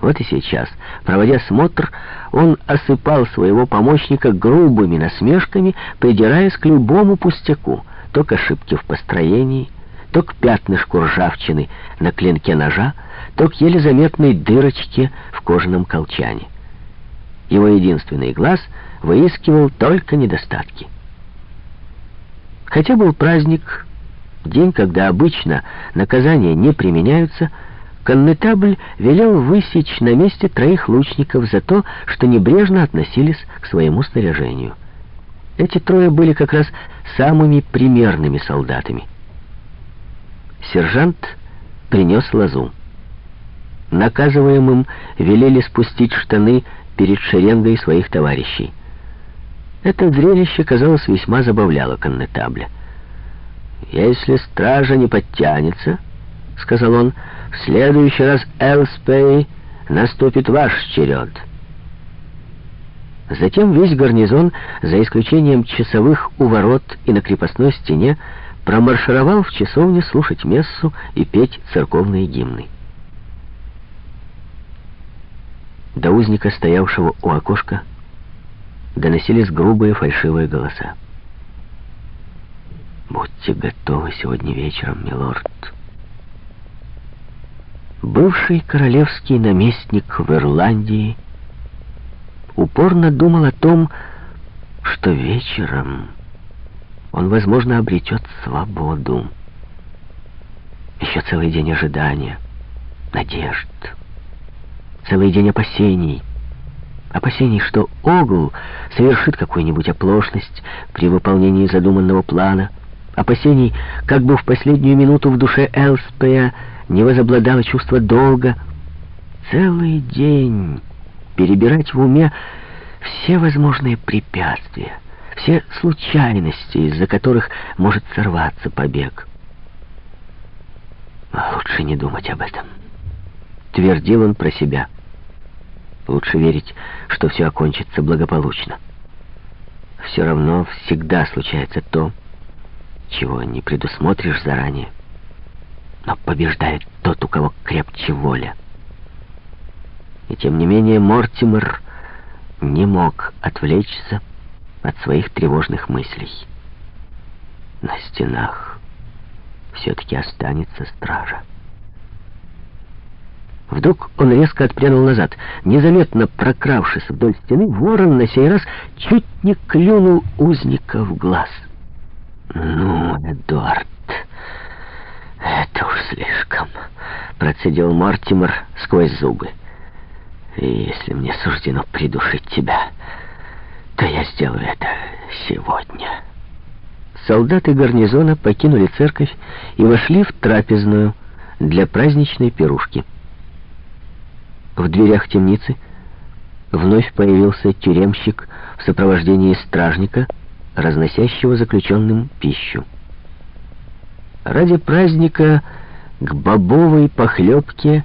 Вот и сейчас, проводя смотр, он осыпал своего помощника грубыми насмешками, придираясь к любому пустяку, то к ошибке в построении, то к пятнышку ржавчины на клинке ножа, то к еле заметной дырочке в кожаном колчане. Его единственный глаз выискивал только недостатки. Хотя был праздник, день, когда обычно наказания не применяются, коннетабль велел высечь на месте троих лучников за то, что небрежно относились к своему снаряжению. Эти трое были как раз самыми примерными солдатами. Сержант принес лозу. Наказываемым велели спустить штаны перед шеренгой своих товарищей. Это зрелище, казалось, весьма забавляло коннетабля. «Если стража не подтянется, — сказал он, — в следующий раз Элспей наступит ваш черед». Затем весь гарнизон, за исключением часовых у ворот и на крепостной стене, промаршировал в часовню слушать мессу и петь церковные гимны. До узника, стоявшего у окошка, доносились грубые фальшивые голоса. «Будьте готовы сегодня вечером, милорд». Бывший королевский наместник в Ирландии упорно думал о том, что вечером он, возможно, обретет свободу. Еще целый день ожидания, надежд, целый день опасений. Опасений, что Огл совершит какую-нибудь оплошность при выполнении задуманного плана. Опасений, как бы в последнюю минуту в душе Элспея не возобладало чувство долга. Целый день перебирать в уме все возможные препятствия, все случайности, из-за которых может сорваться побег. Лучше не думать об этом. Твердил он про себя. Лучше верить, что все окончится благополучно. Все равно всегда случается то, чего не предусмотришь заранее. Но побеждает тот, у кого крепче воля. И тем не менее Мортимер не мог отвлечься от своих тревожных мыслей. На стенах все-таки останется стража. Вдруг он резко отпрянул назад. Незаметно прокравшись вдоль стены, ворон на сей раз чуть не клюнул узника в глаз. «Ну, Эдуард, это уж слишком», — процедил Мортимер сквозь зубы. «И если мне суждено придушить тебя, то я сделаю это сегодня». Солдаты гарнизона покинули церковь и вошли в трапезную для праздничной пирушки. В дверях темницы вновь появился тюремщик в сопровождении стражника, разносящего заключенным пищу. Ради праздника к бобовой похлебке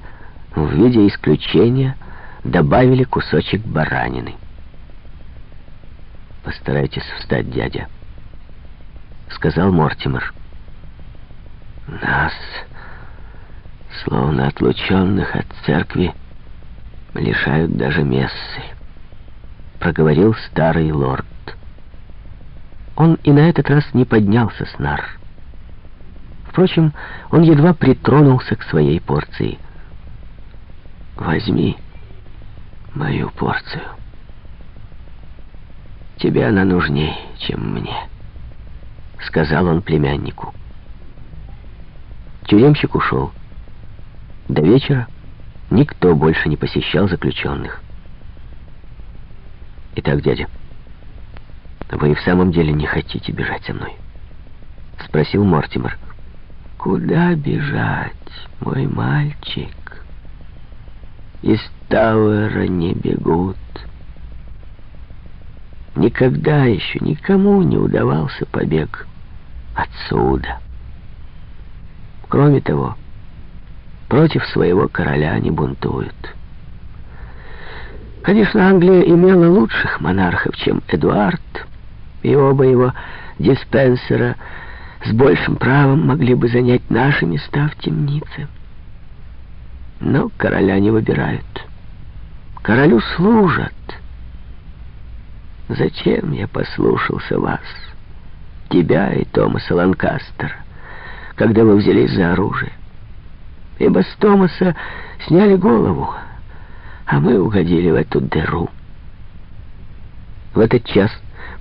в виде исключения добавили кусочек баранины. «Постарайтесь встать, дядя», — сказал Мортимер. «Нас, словно отлученных от церкви, — лишают даже мессы», — проговорил старый лорд. Он и на этот раз не поднялся с нар. Впрочем, он едва притронулся к своей порции. «Возьми мою порцию. Тебе она нужней, чем мне», — сказал он племяннику. Тюремщик ушел. До вечера Никто больше не посещал заключенных. Итак, дядя, вы и в самом деле не хотите бежать со мной? Спросил Мортимер. Куда бежать, мой мальчик? Из Тауэра не бегут. Никогда еще никому не удавался побег отсюда. Кроме того, Против своего короля они бунтуют. Конечно, Англия имела лучших монархов, чем Эдуард, и оба его диспенсера с большим правом могли бы занять наши места в темнице. Но короля не выбирают. Королю служат. Зачем я послушался вас, тебя и Томаса Ланкастера, когда вы взялись за оружие? Ибо с Томаса сняли голову, а мы угодили в эту дыру. В этот час,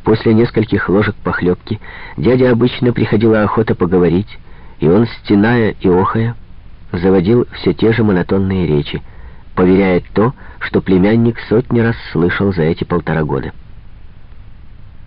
после нескольких ложек похлебки, дядя обычно приходила охота поговорить, и он, стеная и охая, заводил все те же монотонные речи, поверяя то, что племянник сотни раз слышал за эти полтора года.